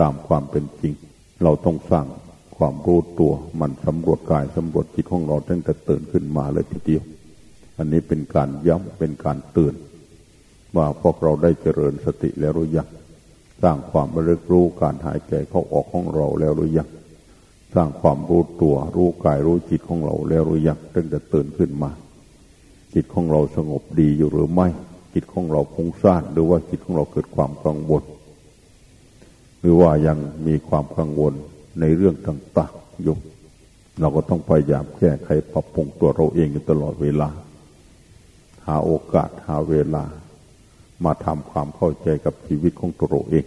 ตามความเป็นจริง เราต้องสร้างความรู้ตัวมันสำรวจกายสำรวจจิตของเราตั้งแต่ตื่นขึ้นมาเลยทีเดียว อันนี้เป็นการย้ำเป็นการเตือนว่าพวกเราได้เจริญสติแล้วหรือยังสร้างความระลึกรู้การหายใจเข้าออกของเราแล้วหรือยังสร้างความรู้ตัวรู้กายรู้จิตของเราแล้วหรือยังตั้งแต่ตื่นขึ้นมา จิตของเราสงบดีอยู่หรือไม่ จิตของเราคงซ่านหรือว่าจิตของเราเกิดความกังวล หรือว่ายังมีความกังวลในเรื่องต่างๆอยู่เราก็ต้องพยายามแก้ไขปรับปรุงตัวเราเองอยู่ตลอดเวลา หาโอกาสหาเวลา มาทำความเข้าใจกับชีวิตของตัวเราเอง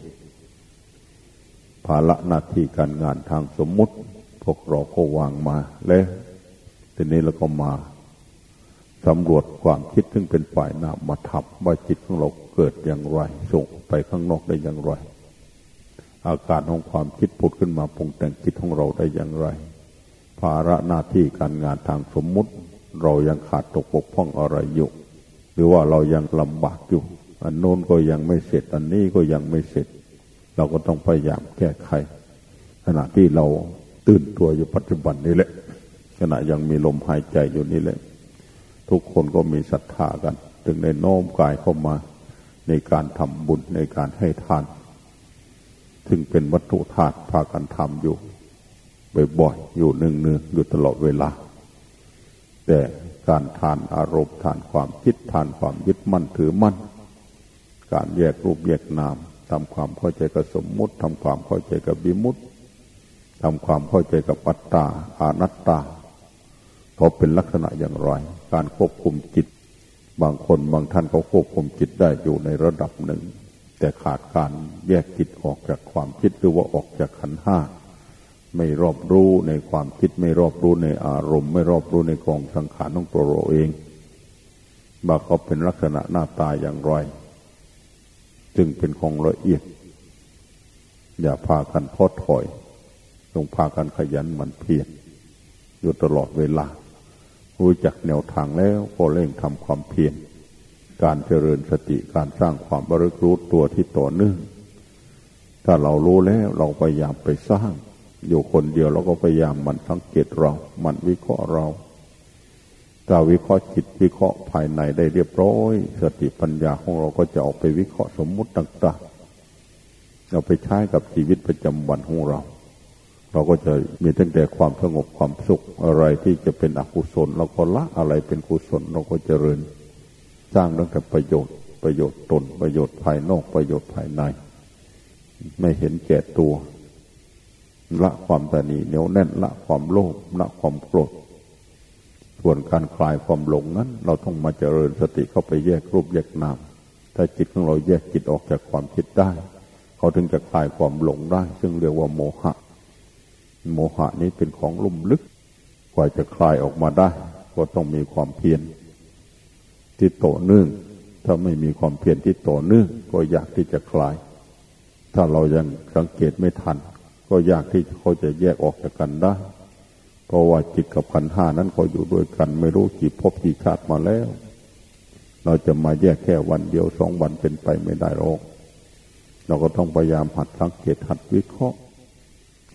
ภาระหน้าที่การงานทางสมมุติ พวกเราก็วางมาแล้วทีนี้เราก็มาสำรวจความคิดซึ่งเป็นฝ่ายนามธรรมว่าจิตของเราเกิดอย่างไร ส่งไปข้างนอกได้อย่างไร อาการของความคิดผุดขึ้นมาปรุงแต่งจิตของเราได้อย่างไร ภาระหน้าที่การงานทางสมมุติ เรายังขาดตกบกพร่องอะไรอยู่ หรือว่าเรายังลำบากอยู่ อันโน้นก็ยังไม่เสร็จ อันนี้ก็ยังไม่เสร็จ เราก็ต้องพยายามแก้ไข ขณะที่เราตื่นตัวอยู่ปัจจุบันนี้แหละ ขณะยังมีลมหายใจอยู่นี่แหละ ทุกคนก็มีศรัทธากัน ถึงในโน้มกายเข้ามาในการทำบุญในการให้ทาน ซึ่งเป็นวัตถุธาตุพากันทำอยู่บ่อยๆอยู่เนืองๆอยู่ตลอดเวลา แต่การทานอารมณ์ทานความคิดทานความยึดมั่นถือมั่น การแยกรูปแยกนามทำความเข้าใจกับสมมุติทำความเข้าใจกับบิมุติทำความเข้าใจกับปัตตาอานัตตาเขาเป็นลักษณะอย่างไร การควบคุมจิต บางคนบางท่านเขาควบคุมจิตได้อยู่ในระดับหนึ่ง แต่ขาดการแยกจิตออกจากความคิดหรือว่าออกจากขันห้าไม่รอบรู้ในความคิดไม่รอบรู้ในอารมณ์ ไม่รอบรู้ในกองสังขารของตัวเราเองว่าเขาเป็นลักษณะหน้าตาอย่างไรจึงเป็นของละเอียด อย่าพากันพอถอยต้องพากันขยันมันเพียรอยู่ตลอดเวลา รู้จักแนวทางแล้วก็เร่งทำความเพียร การเจริญสติการสร้างความบริกรู้ตัวที่ต่อเนื่อง ถ้าเรารู้แล้วเราพยายามไปสร้าง อยู่คนเดียวเราก็พยายามมันสังเกตเรา มันวิเคราะห์เราถ้าวิเคราะห์จิตวิเคราะห์ภายในได้เรียบร้อย สติปัญญาของเราก็จะออกไปวิเคราะห์สมมุติต่างๆเราไปใช้กับชีวิตประจำวันของเรา เราก็จะมีตั้งแต่ความสงบความสุขอะไรที่จะเป็นอกุศลเราก็ละอะไรเป็นกุศลเราก็เจริญ สร้างตั้งแต่ประโยชน์ประโยชน์ตนประโยชน์ภายนอกประโยชน์ภายใน ไม่เห็นแก่ตัว ละความตนีเหนียวแน่นละความโลภละความโกรธส่วนการคลายความหลงนั้น เราต้องมาเจริญสติเข้าไปแยกรูปแยกนามถ้าจิตของเราแยกจิตออกจากความคิดได้ เขาถึงจะคลายความหลงได้ ซึ่งเรียกว่าโมหะ โมหะนี้เป็นของลุ่มลึก กว่าจะคลายออกมาได้ ก็ต้องมีความเพียร ที่ต่อเนื่อง ถ้าไม่มีความเพียรที่ต่อเนื่อง ก็ยากที่จะคลาย ถ้าเรายังสังเกตไม่ทัน ก็ยากที่เขาจะแยกออกจากกันได้ เพราะว่าจิตกับขันห้านั้นเขาอยู่ด้วยกัน ไม่รู้กี่พบกี่ชาติมาแล้ว เราจะมาแยกแค่วันเดียวสองวันเป็นไปไม่ได้หรอก เราก็ต้องพยายามหัดสังเกตหัดวิเคราะห์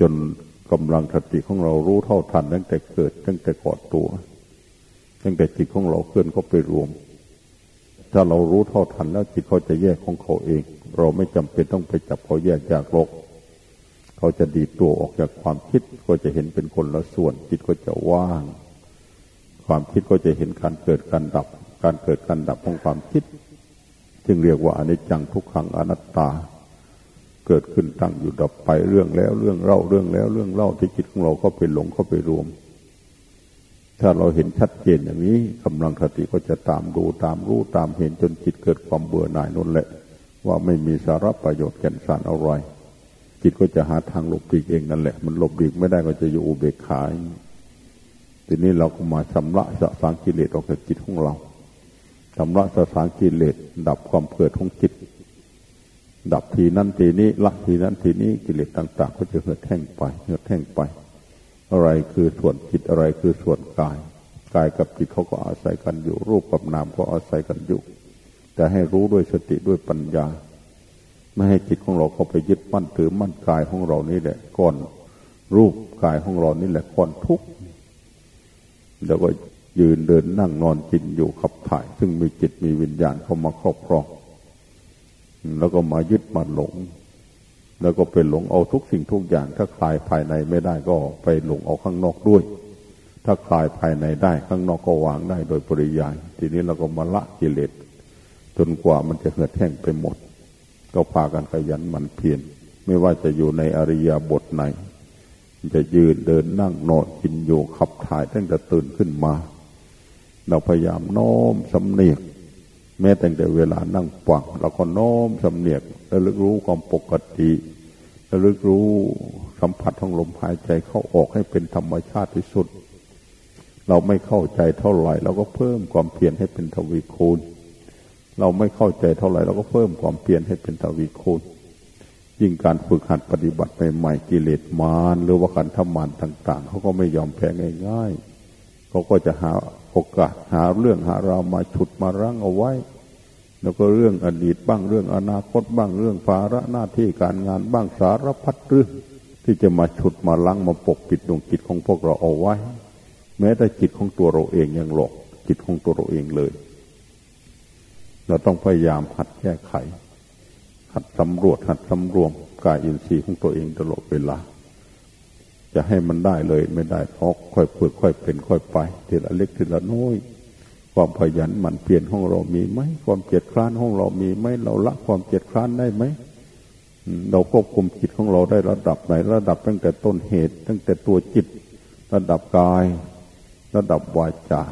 จนกำลังสติของเรารู้เท่าทันตั้งแต่เกิดตั้งแต่กอดตัว ตั้งแต่จิตของเราเคลื่อนเข้าไปรวม ถ้าเรารู้เท่าทันแล้วจิตเขาจะแยกของเขาเอง เราไม่จำเป็นต้องไปจับเขาแยกจากโลกเขาจะดีตัวออกจากความคิดก็จะเห็นเป็นคนละส่วน จิตก็จะว่าง ความคิดก็จะเห็นการเกิดการดับ การเกิดการดับของความคิด จึงเรียกว่าอนิจจังทุกขังอนัตตา เกิดขึ้นตั้งอยู่ดับไปเรื่องแล้วเรื่องเล่าเรื่องแล้วเรื่องเล่าที่จิตของเราก็ไปหลงเข้าไปรวม ถ้าเราเห็นชัดเจนอย่างนี้กำลังสติก็จะตามดูตามรู้ตามเห็นจนจิตเกิดความเบื่อหน่ายนั่นแหละ ว่าไม่มีสาระประโยชน์แก่นสารอะไรจิตก็จะหาทางหลบหลีกเองนั่นแหละ มันหลบหลีกไม่ได้ก็จะอยู่อุเบกขาทีนี้เราก็มาชำระสสางกิเลสออกจากจิตของเราชำระสสางกิเลสดับความเกิดของจิต ดับทีนั้นทีนี้ละทีนั้นทีนี้กิเลสต่าง ๆ ก็จะเหือดแห้งไปเหือดแห้งไป อะไรคือส่วนจิตอะไรคือส่วนกาย กายกับจิตเขาก็อาศัยกันอยู่ รูปกับนามก็อาศัยกันอยู่ แต่ให้รู้ด้วยสติด้วยปัญญา ไม่ให้จิตของเราเข้าไปยึดมั่นถือมั่นกายของเรานี่แหละก้อน รูปกายของเรานี่แหละก้อนทุกข์แล้วก็ยืนเดินนั่งนอนกินอยู่ขับถ่าย ซึ่งมีจิตมีวิญญาณเข้ามาครอบครอง แล้วก็มายึดมาหลง แล้วก็ไปหลงเอาทุกสิ่งทุกอย่าง ถ้าคลายภายในไม่ได้ก็ไปหลงเอาข้างนอกด้วย ถ้าคลายภายในได้ข้างนอกก็วางได้โดยปริยาย ทีนี้เราก็มาละกิเลสจนกว่ามันจะเหือดแห้งไปหมด ก็พากันขยันหมั่นเพียรไม่ว่าจะอยู่ในอริยบทไหนจะยืนเดินนั่งนอนกินอยู่ขับถ่ายตั้งแต่ตื่นขึ้นมา เราพยายามโน้มสำเนียก แม้แต่เวลานั่งฟังเราก็น้อมสำเนียกระลึกรู้ความปกติระลึกรู้สัมผัสของลมหายใจเข้าออกให้เป็นธรรมชาติที่สุด เราไม่เข้าใจเท่าไหร่เราก็เพิ่มความเพียรให้เป็นทวีคูณ เราไม่เข้าใจเท่าไหร่เราก็เพิ่มความเพียรให้เป็นทวีคูณ ยิ่งการฝึกหัดปฏิบัติใหม่ๆกิเลสมารหรือว่าขันธมารต่าง ๆเขาก็ไม่ยอมแพ้ง่าย ๆเขาก็จะหา โอกาสหาเรื่องหาเรามาฉุดมารั้งเอาไว้ แล้วก็เรื่องอดีตบ้างเรื่องอนาคตบ้างเรื่องภาระหน้าที่การงานบ้างสารพัดเรื่องที่จะมาฉุดมาลังมาปกปิดดวงจิตของพวกเราเอาไว้ แม้แต่จิตของตัวเราเองยังหลอกจิตของตัวเราเองเลย เราต้องพยายามหัดแก้ไข หัดสำรวจหัดสำรวมกายอินทรีย์ของตัวเองตลอดเวลา จะให้มันได้เลยไม่ได้เพราะค่อยฝึกค่อยเป็นค่อยไปทีละเล็กทีละน้อยความพยันหมั่นเปลี่ยนของเรามีไหมความเจ็ดคร้านของเรามีไหมเราละความเจ็ดคร้านได้ไหมเราควบคุมจิตของเราได้ระดับไหน ระดับตั้งแต่ต้นเหตุ ตั้งแต่ตัวจิต ระดับกาย ระดับวาจา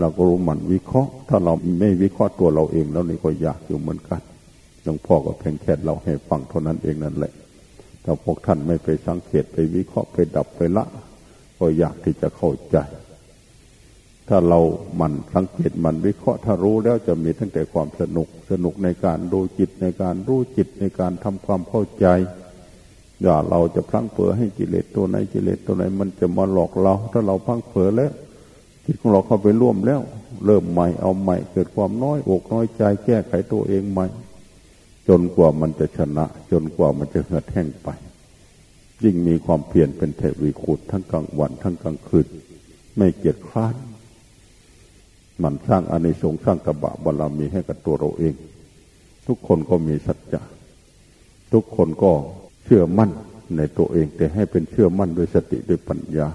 เราก็รู้มันวิเคราะห์ ถ้าเราไม่วิเคราะห์ตัวเราเองแล้วนี่ก็ยากอยู่เหมือนกันหลวงพ่อก็เพียงแค่เราให้ฟังเท่านั้นเองนั่นแหละ ถ้าพวกท่านไม่ไปสังเกตไปวิเคราะห์ไปดับไปละ ก็อยากที่จะเข้าใจ ถ้าเรามันสังเกตมันวิเคราะห์ถ้ารู้แล้วจะมีตั้งแต่ความสนุกสนุกในการดูจิตในการรู้จิตในการทำความเข้าใจอย่าเราจะพลั้งเผลอให้กิเลสตัวไหนกิเลสตัวไหน มันจะมาหลอกเรา ถ้าเราพลั้งเผลอแล้วจิตของเราเข้าไปร่วมแล้ว เริ่มใหม่เอาใหม่ เกิดความน้อยอกน้อยใจแก้ไขตัวเองใหม่ จนกว่ามันจะชนะ จนกว่ามันจะเหือดแห้งไป ยิ่งมีความเพียรเป็นเทวีขุดทั้งกลางวันทั้งกลางคืนไม่เกียจคร้านมันสร้างอานิสงส์สร้างตบะบารมีให้กับตัวเราเอง ทุกคนก็มีสัจจะทุกคนก็เชื่อมั่นในตัวเอง แต่ให้เป็นเชื่อมั่นด้วยสติด้วยปัญญา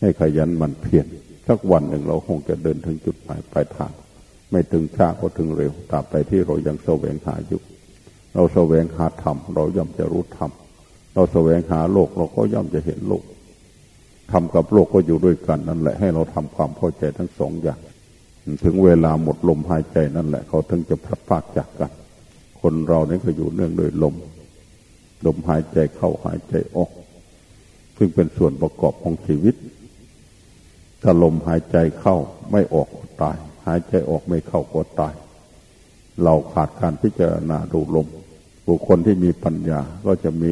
ให้ขยันมันเพียรสักวันหนึ่งเราคงจะเดินถึงจุดหมายปลายทาง ไม่ถึงช้าก็ถึงเร็วตราบใดที่เรายังแสวงหาอยู่ เราแสวงหาธรรมเราย่อมจะรู้ธรรม เราแสวงหาโลกเราก็ย่อมจะเห็นโลกธรรมกับโลกก็อยู่ด้วยกันนั่นแหละ ให้เราทำความเข้าใจทั้งสองอย่าง ถึงเวลาหมดลมหายใจนั่นแหละ เขาถึงจะพลัดพรากจากกัน คนเราเนี่ยก็อยู่เนื่องโดยลม ลมหายใจเข้าหายใจออก ซึ่งเป็นส่วนประกอบของชีวิตถ้าลมหายใจเข้าไม่ออกตายายใจออกไม่เข้าก็ตาย เราขาดการพิจารณาดูลม บุคคลที่มีปัญญาก็จะมี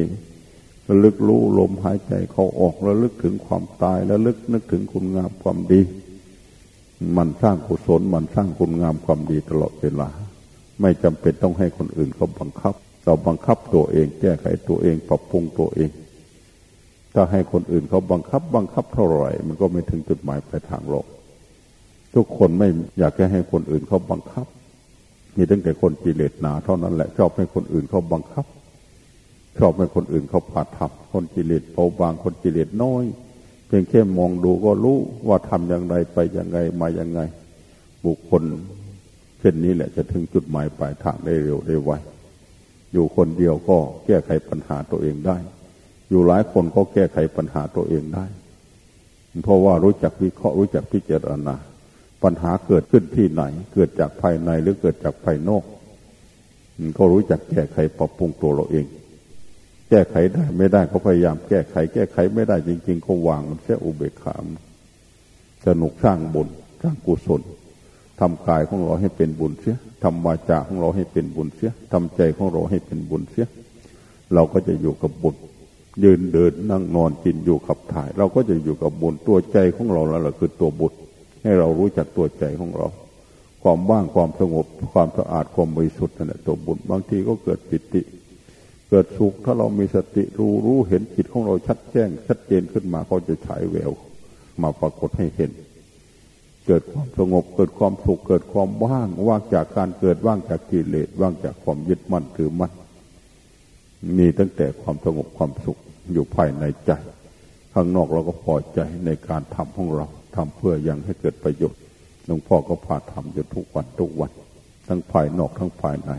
ระลึกรู้ลมหายใจเข้าออกระลึกถึงความตายระลึกนึกถึงคุณงามความดี มันสร้างกุศลมันสร้างคุณงามความดีตลอดเวลา ไม่จำเป็นต้องให้คนอื่นเขาบังคับ เราบังคับตัวเอง แก้ไขตัวเองปรับปรุงตัวเอง ถ้าให้คนอื่นเขาบังคับบังคับเท่าไหร่ มันก็ไม่ถึงจุดหมายปลายทางหรอก ทุกคนไม่อยากจะให้คนอื่นเขาบังคับ มีตั้งแต่คนกิเลสหนาเท่านั้นแหละชอบให้คนอื่นเขาบังคับ ชอบให้คนอื่นเขาผ่าทับคนกิเลสเบาบางคนกิเลสน้อย เพียงแค่มองดูก็รู้ว่าทำอย่างไรไปอย่างไงมาอย่างไงบุคคลเช่นนี้แหละจะถึงจุดหมายปลายทางได้เร็วได้ไวอยู่คนเดียวก็แก้ไขปัญหาตัวเองได้ อยู่หลายคนก็แก้ไขปัญหาตัวเองได้ เพราะว่ารู้จักวิเคราะห์รู้จักพิจารณา ปัญหาเกิดขึ้นที่ไหน เกิดจากภายในหรือเกิดจากภายนอกก็รู้จักแก้ไขปรับปรุงตัวเราเอง แก้ไขได้ไม่ได้ก็พยายามแก้ไข แก้ไขไม่ได้จริง ๆ ก็วางมันเสียอุเบกขามสนุกสร้างบุญสร้างกุศลทำกายของเราให้เป็นบุญเสียทำวาจาของเราให้เป็นบุญเสียทำใจของเราให้เป็นบุญเสียเราก็จะอยู่กับบุญยืนเดินนั่งนอนกินอยู่ขับถ่าย เราก็จะอยู่กับบุญตัวใจของเราแล้วแหละคือตัวบุญ ให้เรารู้จักตัวใจของเรา ความว่างความสงบ ความสะอาดความบริสุทธิ์นั่นแหละตัวบุญบางทีก็เกิดปิติ เกิดสุขถ้าเรามีสติรู้รู้เห็นจิตของเราชัดแจ้ง ชัดเจนขึ้นมาเขาจะฉายแววมาปรากฏให้เห็น เกิดความสงบ เกิดความสุขเกิดความว่างว่างจากการเกิดว่างจากกิเลสว่างจากความยึดมั่นถือมั่นมีตั้งแต่ความสงบความสุขอยู่ภายในใจ ข้างนอกเราก็พอใจในการทำของเรา ทำเพื่อยังให้เกิดประโยชน์หลวงพ่อก็พาทำอยู่ทุกวันทุกวัน ทั้งภายนอกทั้งภายใน